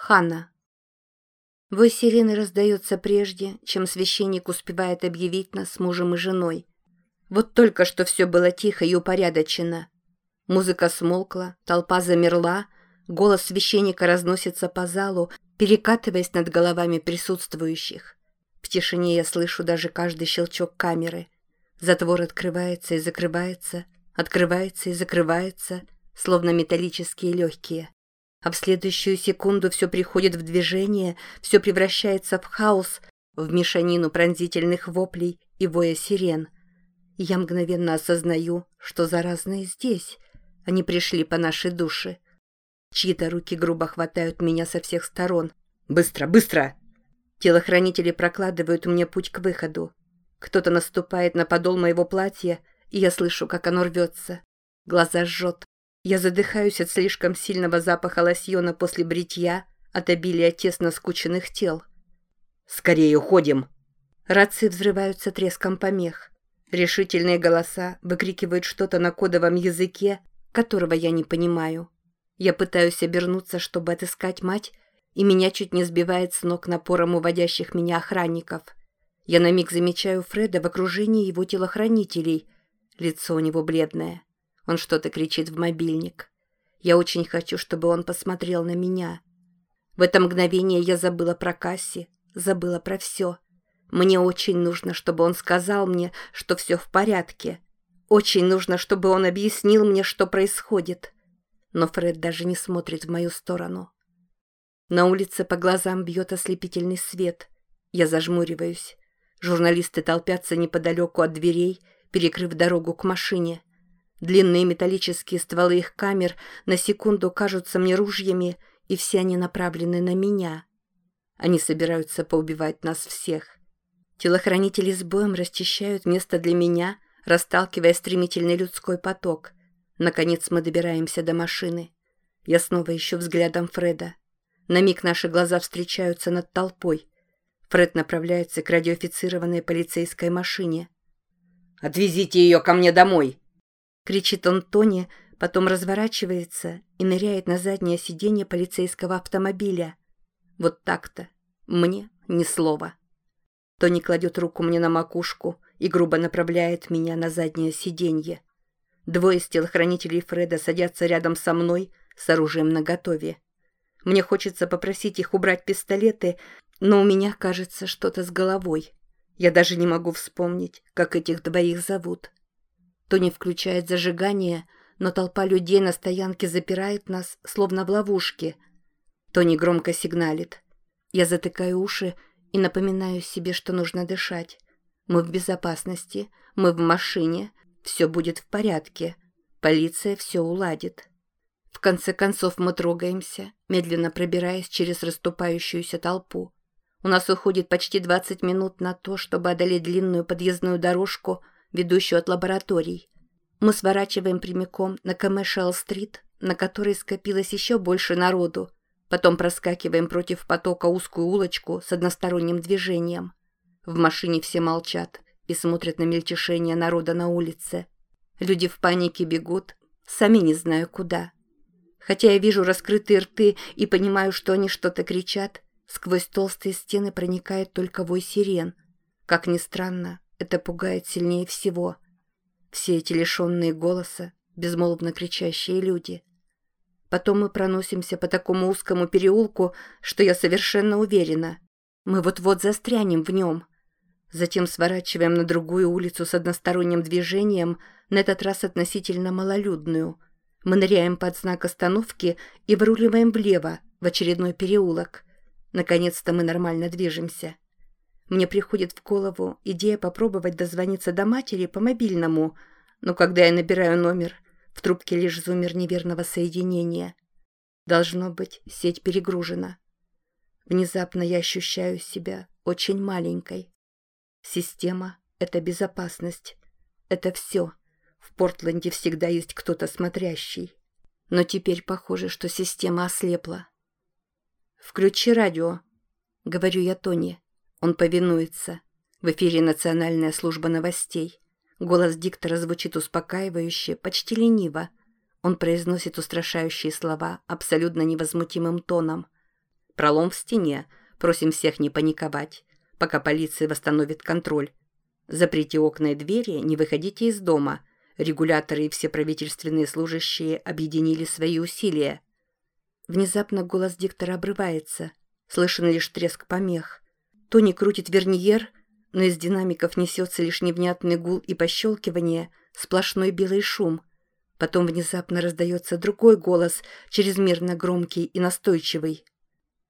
Ханна. Вой сирены раздается прежде, чем священник успевает объявить нас мужем и женой. Вот только что все было тихо и упорядочено. Музыка смолкла, толпа замерла, голос священника разносится по залу, перекатываясь над головами присутствующих. В тишине я слышу даже каждый щелчок камеры. Затвор открывается и закрывается, открывается и закрывается, словно металлические легкие. А в следующую секунду все приходит в движение, все превращается в хаос, в мешанину пронзительных воплей и воя сирен. Я мгновенно осознаю, что заразные здесь. Они пришли по нашей душе. Чьи-то руки грубо хватают меня со всех сторон. «Быстро, быстро!» Телохранители прокладывают мне путь к выходу. Кто-то наступает на подол моего платья, и я слышу, как оно рвется. Глаза жжет. Я задыхаюсь от слишком сильного запаха лосьона после бритья, от обилия тесно скученных тел. «Скорее уходим!» Рации взрываются треском помех. Решительные голоса выкрикивают что-то на кодовом языке, которого я не понимаю. Я пытаюсь обернуться, чтобы отыскать мать, и меня чуть не сбивает с ног напором уводящих меня охранников. Я на миг замечаю Фреда в окружении его телохранителей. Лицо у него бледное. Он что-то кричит в мобильник. Я очень хочу, чтобы он посмотрел на меня. В это мгновение я забыла про Касси, забыла про все. Мне очень нужно, чтобы он сказал мне, что все в порядке. Очень нужно, чтобы он объяснил мне, что происходит. Но Фред даже не смотрит в мою сторону. На улице по глазам бьет ослепительный свет. Я зажмуриваюсь. Журналисты толпятся неподалеку от дверей, перекрыв дорогу к машине. Длинные металлические стволы их камер на секунду кажутся мне ружьями, и все они направлены на меня. Они собираются поубивать нас всех. Телохранители с боем расчищают место для меня, расталкивая стремительный людской поток. Наконец мы добираемся до машины. Я снова ищу взглядом Фреда. На миг наши глаза встречаются над толпой. Фред направляется к радиоофицированной полицейской машине. «Отвезите ее ко мне домой!» Кричит он Тони, потом разворачивается и ныряет на заднее сиденье полицейского автомобиля. Вот так-то. Мне ни слова. Тони кладет руку мне на макушку и грубо направляет меня на заднее сиденье. Двое из телохранителей Фреда садятся рядом со мной с оружием наготове. Мне хочется попросить их убрать пистолеты, но у меня, кажется, что-то с головой. Я даже не могу вспомнить, как этих двоих зовут. Тони включает зажигание, но толпа людей на стоянке запирает нас, словно в ловушке. Тони громко сигналит. Я затыкаю уши и напоминаю себе, что нужно дышать. Мы в безопасности, мы в машине, все будет в порядке. Полиция все уладит. В конце концов мы трогаемся, медленно пробираясь через расступающуюся толпу. У нас уходит почти 20 минут на то, чтобы одолеть длинную подъездную дорожку – ведущую от лабораторий. Мы сворачиваем прямиком на Комэшел-стрит, на которой скопилось еще больше народу, потом проскакиваем против потока узкую улочку с односторонним движением. В машине все молчат и смотрят на мельтешение народа на улице. Люди в панике бегут, сами не знаю куда. Хотя я вижу раскрытые рты и понимаю, что они что-то кричат, сквозь толстые стены проникает только вой сирен. Как ни странно, это пугает сильнее всего. Все эти лишенные голоса, безмолвно кричащие люди. Потом мы проносимся по такому узкому переулку, что я совершенно уверена. Мы вот-вот застрянем в нем. Затем сворачиваем на другую улицу с односторонним движением, на этот раз относительно малолюдную. Мы ныряем под знак остановки и выруливаем влево, в очередной переулок. Наконец-то мы нормально движемся. Мне приходит в голову идея попробовать дозвониться до матери по мобильному, но когда я набираю номер, в трубке лишь зумер неверного соединения. Должно быть, сеть перегружена. Внезапно я ощущаю себя очень маленькой. Система — это безопасность. Это все. В Портленде всегда есть кто-то смотрящий. Но теперь похоже, что система ослепла. «Включи радио», — говорю я Тони. Он повинуется. В эфире Национальная служба новостей. Голос диктора звучит успокаивающе, почти лениво. Он произносит устрашающие слова абсолютно невозмутимым тоном. Пролом в стене. Просим всех не паниковать, пока полиция восстановит контроль. Заприте окна и двери, не выходите из дома. Регуляторы и все правительственные служащие объединили свои усилия. Внезапно голос диктора обрывается. Слышен лишь треск помех. Тони крутит верниер, но из динамиков несется лишь невнятный гул и пощелкивание, сплошной белый шум. Потом внезапно раздается другой голос, чрезмерно громкий и настойчивый.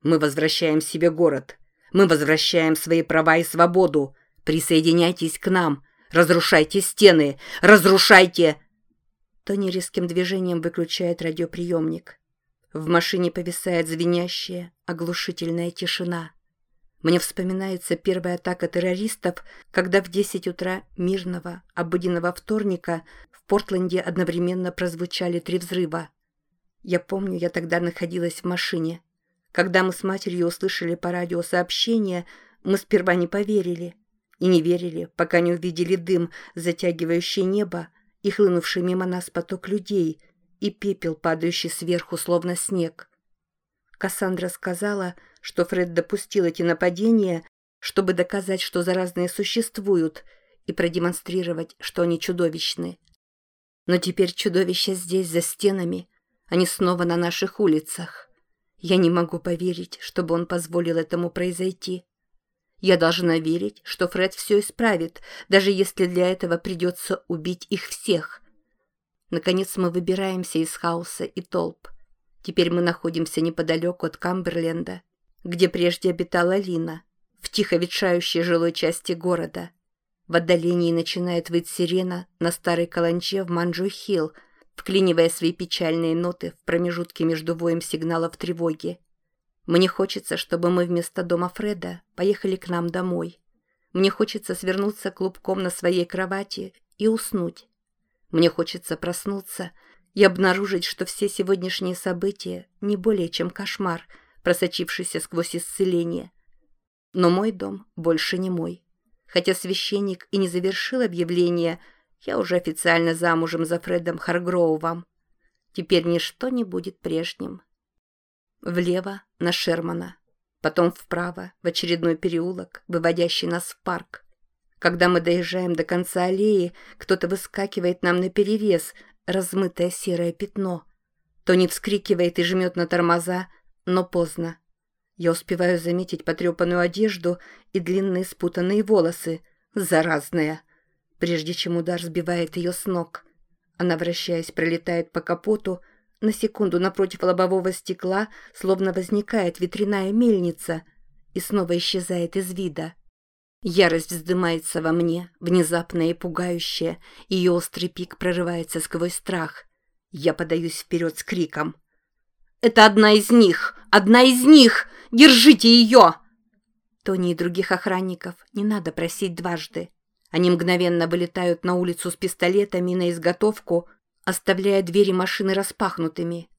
«Мы возвращаем себе город. Мы возвращаем свои права и свободу. Присоединяйтесь к нам. Разрушайте стены. Разрушайте!» Тони резким движением выключает радиоприемник. В машине повисает звенящая, оглушительная тишина. Мне вспоминается первая атака террористов, когда в 10 утра мирного, обыденного вторника в Портленде одновременно прозвучали три взрыва. Я помню, я тогда находилась в машине. Когда мы с матерью услышали по радио сообщение, мы сперва не поверили. И не верили, пока не увидели дым, затягивающий небо, и хлынувший мимо нас поток людей, и пепел, падающий сверху, словно снег. Кассандра сказала, что Фред допустил эти нападения, чтобы доказать, что заразные существуют, и продемонстрировать, что они чудовищны. Но теперь чудовища здесь, за стенами, они снова на наших улицах. Я не могу поверить, чтобы он позволил этому произойти. Я должна верить, что Фред все исправит, даже если для этого придется убить их всех. Наконец мы выбираемся из хаоса и толп. Теперь мы находимся неподалеку от Камберленда, где прежде обитала Лина, в тихо ветшающей жилой части города. В отдалении начинает выть сирена на старой каланче в Манджу-Хилл, вклинивая свои печальные ноты в промежутки между воем сигналов тревоги. Мне хочется, чтобы мы вместо дома Фреда поехали к нам домой. Мне хочется свернуться клубком на своей кровати и уснуть. Мне хочется проснуться и обнаружить, что все сегодняшние события не более чем кошмар, просочившийся сквозь исцеление. Но мой дом больше не мой. Хотя священник и не завершил объявление, я уже официально замужем за Фредом Харгроувом. Теперь ничто не будет прежним. Влево на Шермана, потом вправо в очередной переулок, выводящий нас в парк. Когда мы доезжаем до конца аллеи, кто-то выскакивает нам на перерез, размытое серое пятно. Тони вскрикивает и жмет на тормоза, но поздно. Я успеваю заметить потрепанную одежду и длинные спутанные волосы, заразная, прежде чем удар сбивает ее с ног. Она, вращаясь, пролетает по капоту, на секунду напротив лобового стекла словно возникает ветряная мельница и снова исчезает из вида. Ярость вздымается во мне, внезапная и пугающая, ее острый пик прорывается сквозь страх. Я подаюсь вперед с криком. «Это одна из них! Одна из них! Держите ее!» Тони и других охранников не надо просить дважды. Они мгновенно вылетают на улицу с пистолетами на изготовку, оставляя двери машины распахнутыми.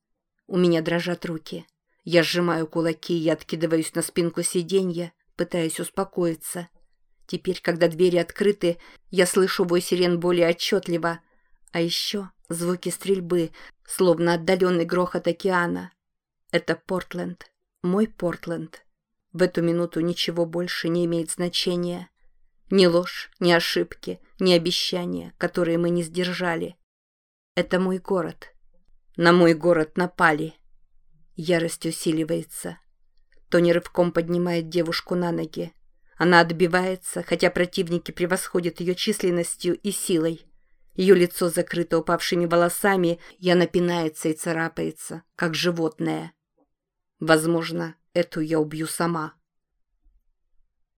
У меня дрожат руки. Я сжимаю кулаки и откидываюсь на спинку сиденья, пытаясь успокоиться. Теперь, когда двери открыты, я слышу вой сирен более отчетливо. А еще звуки стрельбы, словно отдаленный грохот океана. Это Портленд. Мой Портленд. В эту минуту ничего больше не имеет значения. Ни ложь, ни ошибки, ни обещания, которые мы не сдержали. Это мой город. На мой город напали. Ярость усиливается. Тони рывком поднимает девушку на ноги. Она отбивается, хотя противники превосходят ее численностью и силой. Ее лицо закрыто упавшими волосами, и она пинается и царапается, как животное. Возможно, эту я убью сама.